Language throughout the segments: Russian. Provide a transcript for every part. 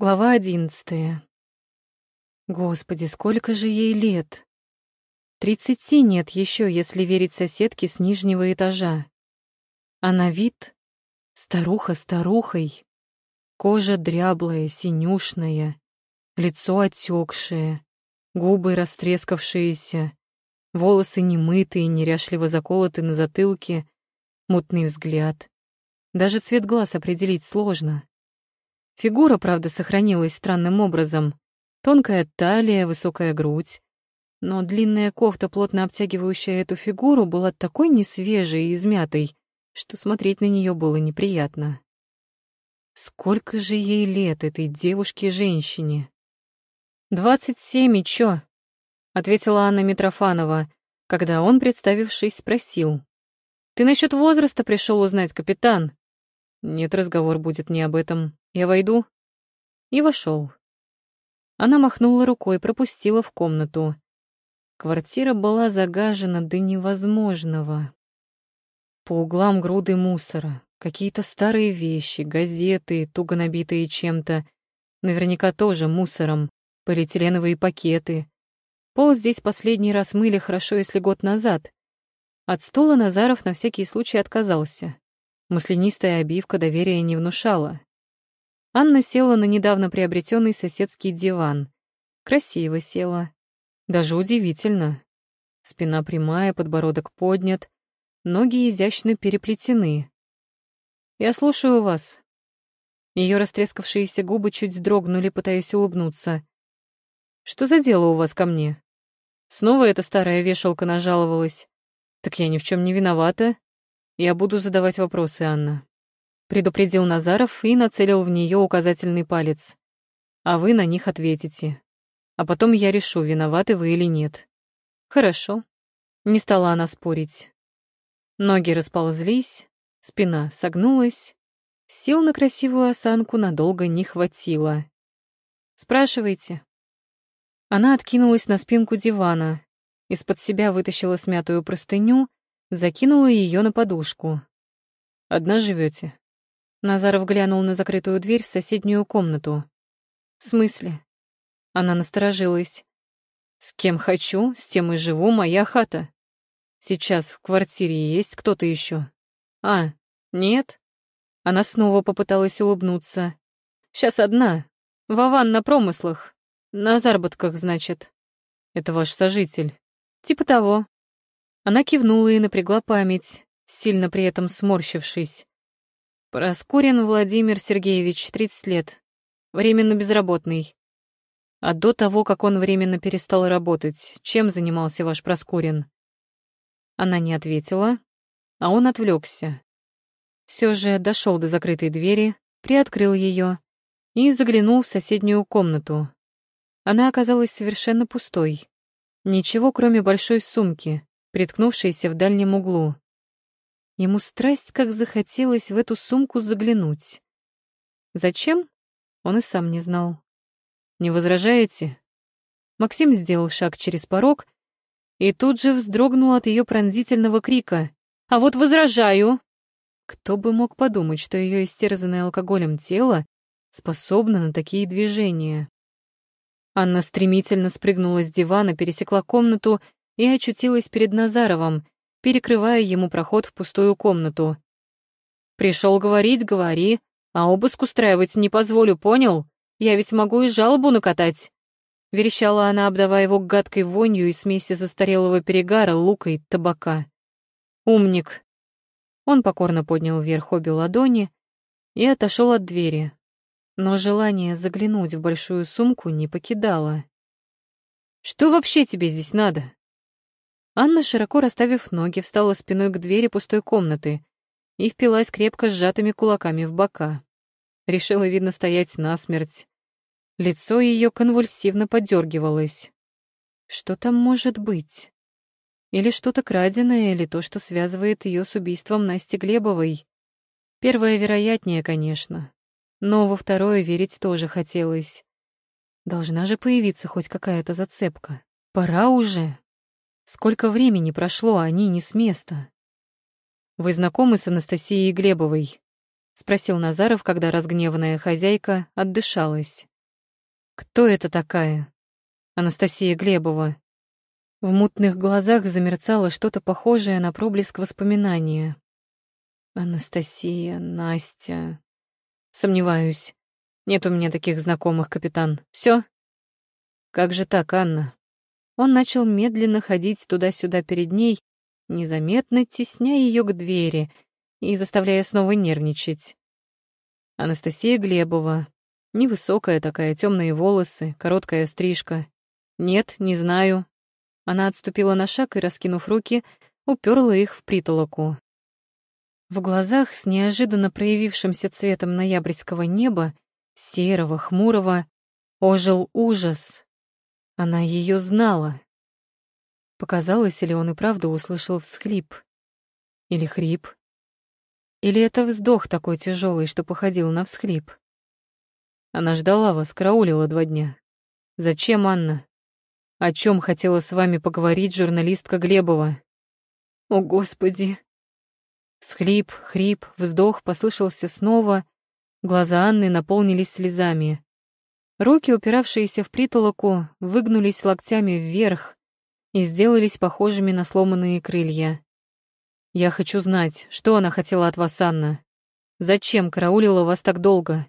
Глава одиннадцатая. Господи, сколько же ей лет? Тридцати нет еще, если верить соседке с нижнего этажа. А на вид старуха старухой. Кожа дряблая, синюшная, лицо отекшее, губы растрескавшиеся, волосы немытые, неряшливо заколоты на затылке, мутный взгляд. Даже цвет глаз определить сложно. Фигура, правда, сохранилась странным образом. Тонкая талия, высокая грудь. Но длинная кофта, плотно обтягивающая эту фигуру, была такой несвежей и измятой, что смотреть на нее было неприятно. Сколько же ей лет, этой девушке-женщине? «Двадцать семь, и чё?» — ответила Анна Митрофанова, когда он, представившись, спросил. «Ты насчет возраста пришел узнать, капитан?» «Нет, разговор будет не об этом. Я войду?» И вошел. Она махнула рукой, пропустила в комнату. Квартира была загажена до невозможного. По углам груды мусора, какие-то старые вещи, газеты, туго набитые чем-то, наверняка тоже мусором, полиэтиленовые пакеты. Пол здесь последний раз мыли хорошо, если год назад. От стула Назаров на всякий случай отказался. Маслянистая обивка доверия не внушала. Анна села на недавно приобретенный соседский диван. Красиво села. Даже удивительно. Спина прямая, подбородок поднят, ноги изящно переплетены. «Я слушаю вас». Ее растрескавшиеся губы чуть дрогнули, пытаясь улыбнуться. «Что за дело у вас ко мне?» Снова эта старая вешалка нажаловалась. «Так я ни в чем не виновата. Я буду задавать вопросы, Анна предупредил Назаров и нацелил в нее указательный палец. А вы на них ответите. А потом я решу, виноваты вы или нет. Хорошо. Не стала она спорить. Ноги расползлись, спина согнулась. Сил на красивую осанку надолго не хватило. Спрашивайте. Она откинулась на спинку дивана, из-под себя вытащила смятую простыню, закинула ее на подушку. «Одна живете? Назаров глянул на закрытую дверь в соседнюю комнату. «В смысле?» Она насторожилась. «С кем хочу, с тем и живу, моя хата. Сейчас в квартире есть кто-то еще. А, нет?» Она снова попыталась улыбнуться. «Сейчас одна. Вован на промыслах. На заработках, значит. Это ваш сожитель. Типа того». Она кивнула и напрягла память, сильно при этом сморщившись. Проскурин Владимир Сергеевич, 30 лет. Временно безработный. А до того, как он временно перестал работать, чем занимался ваш Проскурин? Она не ответила, а он отвлекся. Все же дошел до закрытой двери, приоткрыл ее и заглянул в соседнюю комнату. Она оказалась совершенно пустой. Ничего, кроме большой сумки, приткнувшейся в дальнем углу. Ему страсть как захотелось в эту сумку заглянуть. Зачем? Он и сам не знал. «Не возражаете?» Максим сделал шаг через порог и тут же вздрогнул от ее пронзительного крика. «А вот возражаю!» Кто бы мог подумать, что ее истерзанное алкоголем тело способно на такие движения? Анна стремительно спрыгнула с дивана, пересекла комнату и очутилась перед Назаровым, перекрывая ему проход в пустую комнату. «Пришел говорить, говори, а обыск устраивать не позволю, понял? Я ведь могу и жалобу накатать!» Верещала она, обдавая его гадкой вонью и смеси застарелого перегара, лука и табака. «Умник!» Он покорно поднял вверх обе ладони и отошел от двери, но желание заглянуть в большую сумку не покидало. «Что вообще тебе здесь надо?» Анна, широко расставив ноги, встала спиной к двери пустой комнаты и впилась крепко сжатыми кулаками в бока. Решила, видно, стоять насмерть. Лицо ее конвульсивно подергивалось. Что там может быть? Или что-то краденое, или то, что связывает ее с убийством Насти Глебовой? Первое вероятнее, конечно. Но во второе верить тоже хотелось. Должна же появиться хоть какая-то зацепка. Пора уже. Сколько времени прошло, а они не с места. «Вы знакомы с Анастасией Глебовой?» — спросил Назаров, когда разгневанная хозяйка отдышалась. Кто это такая? Анастасия Глебова. В мутных глазах замерцало что-то похожее на проблеск воспоминания. Анастасия, Настя. Сомневаюсь. Нет у меня таких знакомых, капитан. Все? Как же так, Анна? Он начал медленно ходить туда-сюда перед ней, незаметно тесняя ее к двери и заставляя снова нервничать. Анастасия Глебова. Невысокая такая, темные волосы, короткая стрижка. Нет, не знаю. Она отступила на шаг и, раскинув руки, уперла их в притолоку. В глазах с неожиданно проявившимся цветом ноябрьского неба, серого, хмурого, ожил ужас. Она ее знала. Показалось, или он и правда услышал всхлип? Или хрип? Или это вздох такой тяжелый, что походил на всхлип? Она ждала вас, караулила два дня. Зачем, Анна? О чем хотела с вами поговорить журналистка Глебова? О, Господи! Схлип, хрип, вздох послышался снова. Глаза Анны наполнились слезами. Руки, упиравшиеся в притолоку, выгнулись локтями вверх и сделались похожими на сломанные крылья. «Я хочу знать, что она хотела от вас, Анна. Зачем караулила вас так долго?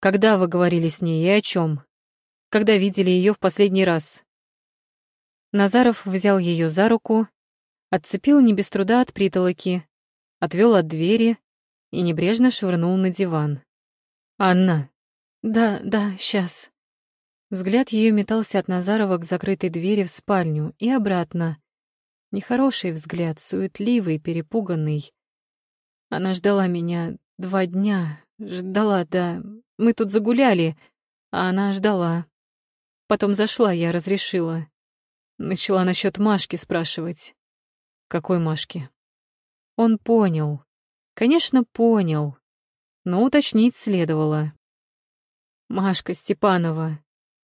Когда вы говорили с ней и о чем? Когда видели ее в последний раз?» Назаров взял ее за руку, отцепил не без труда от притолоки отвел от двери и небрежно швырнул на диван. «Анна!» «Да, да, сейчас». Взгляд ее метался от Назарова к закрытой двери в спальню и обратно. Нехороший взгляд, суетливый, перепуганный. Она ждала меня два дня. Ждала, да. Мы тут загуляли, а она ждала. Потом зашла, я разрешила. Начала насчет Машки спрашивать. Какой Машки? Он понял. Конечно, понял. Но уточнить следовало. Машка Степанова.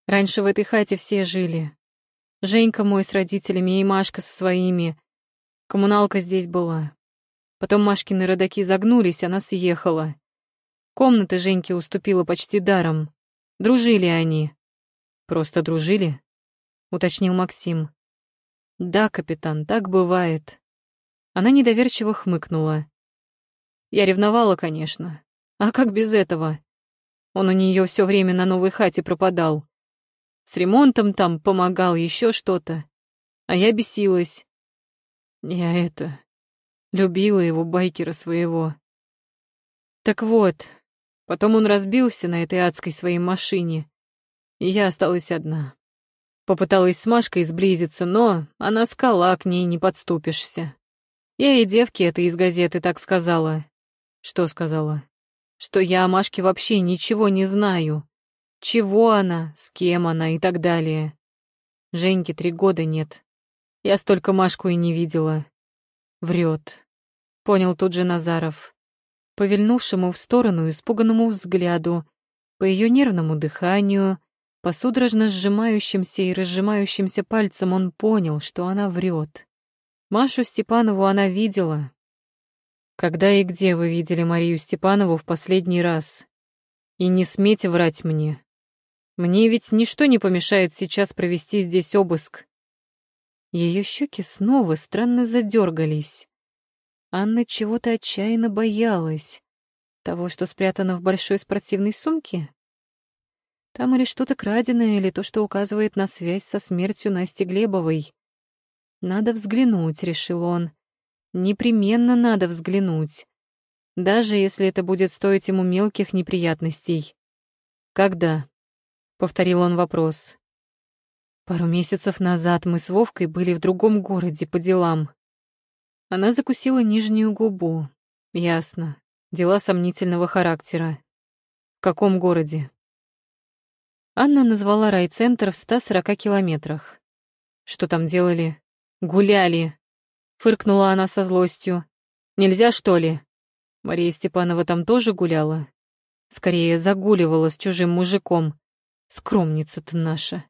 Раньше в этой хате все жили. Женька мой с родителями и Машка со своими. Коммуналка здесь была. Потом Машкины родаки загнулись, она съехала. Комнаты Женьке уступила почти даром. Дружили они. Просто дружили? Уточнил Максим. Да, капитан, так бывает. Она недоверчиво хмыкнула. Я ревновала, конечно. А как без этого? Он у нее все время на новой хате пропадал. С ремонтом там помогал, еще что-то. А я бесилась. Я это... Любила его, байкера своего. Так вот, потом он разбился на этой адской своей машине, и я осталась одна. Попыталась с Машкой сблизиться, но она скала, к ней не подступишься. Я и девке это из газеты так сказала. Что сказала? Что я о Машке вообще ничего не знаю. Чего она, с кем она и так далее. Женьке три года нет. Я столько Машку и не видела. Врет. Понял тут же Назаров. По вильнувшему в сторону испуганному взгляду, по ее нервному дыханию, по судорожно сжимающимся и разжимающимся пальцам он понял, что она врет. Машу Степанову она видела. Когда и где вы видели Марию Степанову в последний раз? И не смейте врать мне. Мне ведь ничто не помешает сейчас провести здесь обыск. Ее щеки снова странно задергались. Анна чего-то отчаянно боялась. Того, что спрятано в большой спортивной сумке? Там или что-то краденое, или то, что указывает на связь со смертью Насти Глебовой. Надо взглянуть, решил он. Непременно надо взглянуть. Даже если это будет стоить ему мелких неприятностей. Когда? Повторил он вопрос. Пару месяцев назад мы с Вовкой были в другом городе по делам. Она закусила нижнюю губу. Ясно. Дела сомнительного характера. В каком городе? Анна назвала райцентр в 140 километрах. Что там делали? Гуляли. Фыркнула она со злостью. Нельзя, что ли? Мария Степанова там тоже гуляла? Скорее, загуливала с чужим мужиком. Скромница ты наша.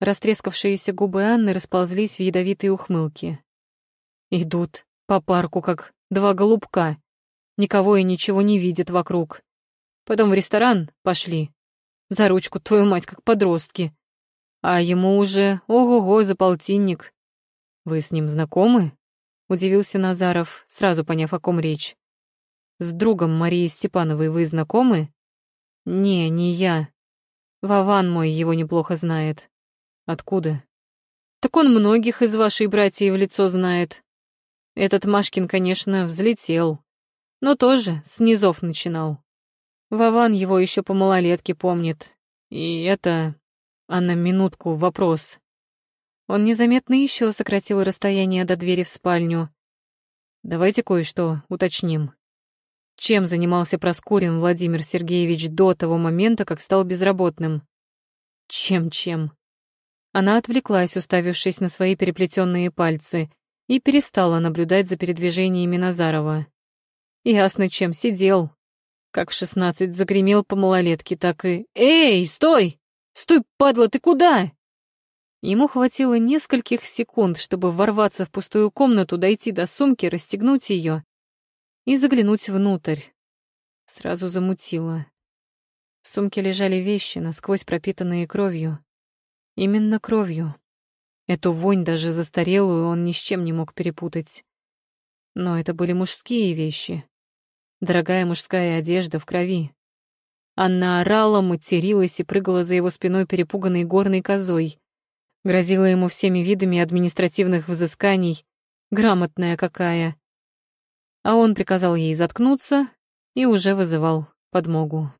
Растрескавшиеся губы Анны расползлись в ядовитые ухмылки. Идут по парку, как два голубка. Никого и ничего не видят вокруг. Потом в ресторан пошли. За ручку твою мать, как подростки. А ему уже ого-го за полтинник. Вы с ним знакомы? Удивился Назаров, сразу поняв, о ком речь. С другом Марии Степановой вы знакомы? Не, не я. Вован мой его неплохо знает. Откуда? Так он многих из вашей братьев в лицо знает. Этот Машкин, конечно, взлетел, но тоже с низов начинал. Вован его еще по малолетке помнит. И это... А на минутку вопрос. Он незаметно еще сократил расстояние до двери в спальню. Давайте кое-что уточним. Чем занимался Проскурин Владимир Сергеевич до того момента, как стал безработным? Чем-чем? Она отвлеклась, уставившись на свои переплетенные пальцы, и перестала наблюдать за передвижениями Назарова. Ясно, чем сидел. Как в шестнадцать загремел по малолетке, так и «Эй, стой! Стой, падла, ты куда?» Ему хватило нескольких секунд, чтобы ворваться в пустую комнату, дойти до сумки, расстегнуть ее и заглянуть внутрь. Сразу замутило. В сумке лежали вещи, насквозь пропитанные кровью. Именно кровью. Эту вонь, даже застарелую, он ни с чем не мог перепутать. Но это были мужские вещи. Дорогая мужская одежда в крови. Анна орала, материлась и прыгала за его спиной перепуганной горной козой грозила ему всеми видами административных взысканий, грамотная какая. А он приказал ей заткнуться и уже вызывал подмогу.